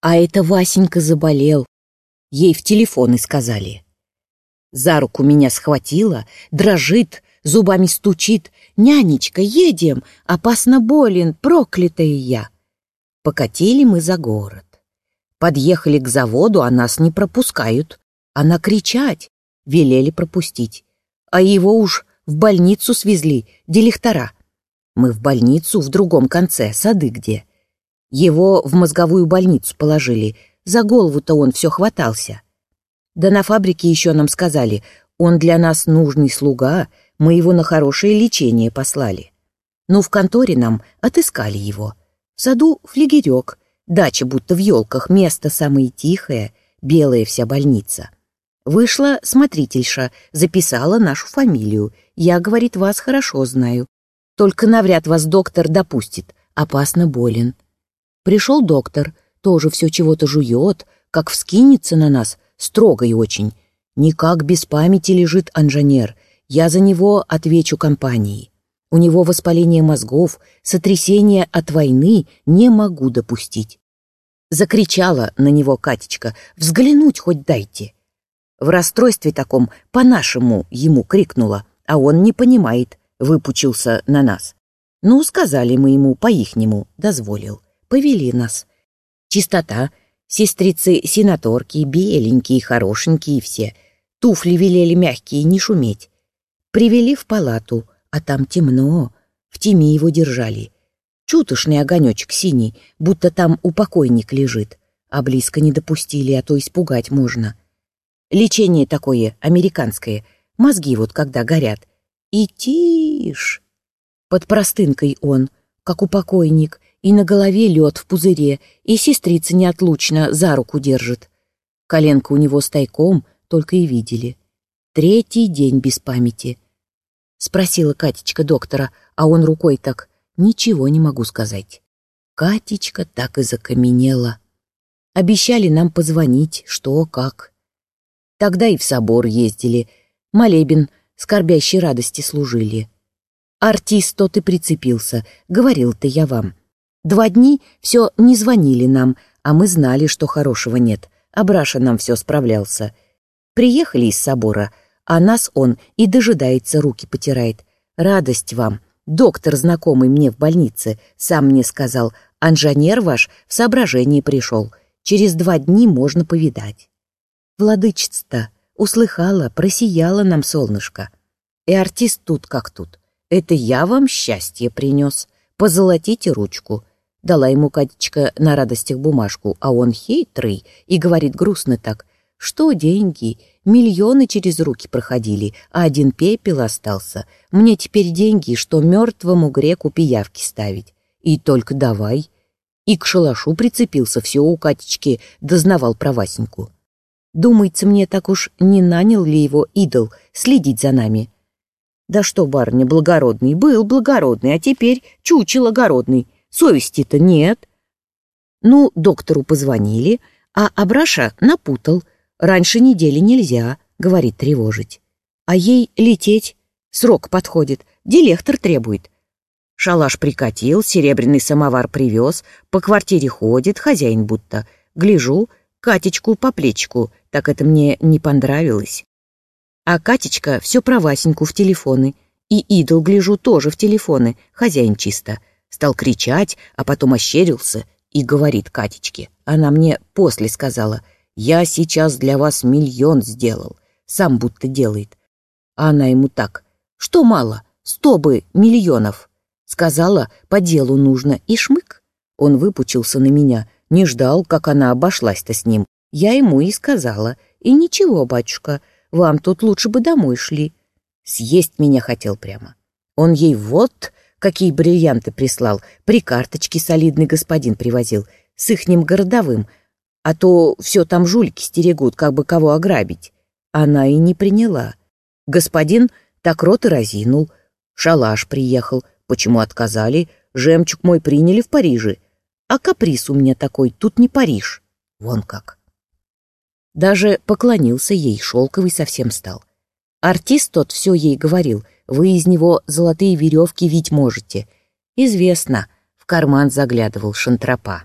А это Васенька заболел. Ей в телефоны сказали. За руку меня схватила, дрожит, зубами стучит. «Нянечка, едем! Опасно болен, проклятая я!» Покатили мы за город. Подъехали к заводу, а нас не пропускают. Она кричать, велели пропустить. А его уж в больницу свезли, делихтора. Мы в больницу в другом конце, сады где. Его в мозговую больницу положили. За голову-то он все хватался. Да на фабрике еще нам сказали, он для нас нужный слуга, мы его на хорошее лечение послали. Ну, в конторе нам отыскали его. В саду флегерек, дача будто в елках, место самое тихое, белая вся больница. Вышла смотрительша, записала нашу фамилию. Я, говорит, вас хорошо знаю. Только навряд вас доктор допустит, опасно болен. Пришел доктор, тоже все чего-то жует, как вскинется на нас, строго и очень. Никак без памяти лежит анженер. Я за него отвечу компании. У него воспаление мозгов, сотрясение от войны не могу допустить. Закричала на него Катечка, взглянуть хоть дайте. В расстройстве таком по-нашему ему крикнула, а он не понимает, выпучился на нас. Ну, сказали мы ему по-ихнему, дозволил повели нас. Чистота, сестрицы-сенаторки, беленькие, хорошенькие все. Туфли велели мягкие, не шуметь. Привели в палату, а там темно, в теме его держали. Чутошный огонечек синий, будто там упокойник лежит, а близко не допустили, а то испугать можно. Лечение такое, американское, мозги вот когда горят. И тишь. Под простынкой он, как упокойник, и на голове лед в пузыре, и сестрица неотлучно за руку держит. Коленка у него с тайком, только и видели. Третий день без памяти. Спросила Катечка доктора, а он рукой так, ничего не могу сказать. Катечка так и закаменела. Обещали нам позвонить, что, как. Тогда и в собор ездили, молебен скорбящей радости служили. Артист тот и прицепился, говорил-то я вам. Два дни все не звонили нам, а мы знали, что хорошего нет. Абраша нам все справлялся. Приехали из собора, а нас он и дожидается, руки потирает. Радость вам. Доктор, знакомый мне в больнице, сам мне сказал, анжанер ваш в соображении пришел. Через два дни можно повидать. Владычица-то услыхала, просияла нам солнышко. И артист тут как тут. Это я вам счастье принес. Позолотите ручку. Дала ему Катечка на радостях бумажку, а он хитрый и говорит грустно так, что деньги, миллионы через руки проходили, а один пепел остался. Мне теперь деньги, что мертвому греку пиявки ставить. И только давай. И к шалашу прицепился, все у Катечки дознавал про Васеньку. Думается мне, так уж не нанял ли его идол следить за нами. Да что, барыня, благородный, был благородный, а теперь чучел огородный. Совести-то нет. Ну, доктору позвонили, а Абраша напутал. Раньше недели нельзя, говорит, тревожить. А ей лететь. Срок подходит, дилектор требует. Шалаш прикатил, серебряный самовар привез, по квартире ходит, хозяин будто. Гляжу, Катечку по плечику, так это мне не понравилось. А Катечка все про Васеньку в телефоны. И идол, гляжу, тоже в телефоны, хозяин чисто стал кричать, а потом ощерился и говорит Катечке. Она мне после сказала, «Я сейчас для вас миллион сделал». Сам будто делает. А она ему так, «Что мало? Сто бы миллионов». Сказала, по делу нужно, и шмык. Он выпучился на меня, не ждал, как она обошлась-то с ним. Я ему и сказала, «И ничего, батюшка, вам тут лучше бы домой шли». Съесть меня хотел прямо. Он ей вот какие бриллианты прислал, при карточке солидный господин привозил, с ихним городовым, а то все там жульки стерегут, как бы кого ограбить. Она и не приняла. Господин так рот и разинул. Шалаш приехал. Почему отказали? Жемчуг мой приняли в Париже. А каприз у меня такой, тут не Париж. Вон как. Даже поклонился ей, шелковый совсем стал. Артист тот все ей говорил — вы из него золотые веревки вить можете. Известно, в карман заглядывал шантропа.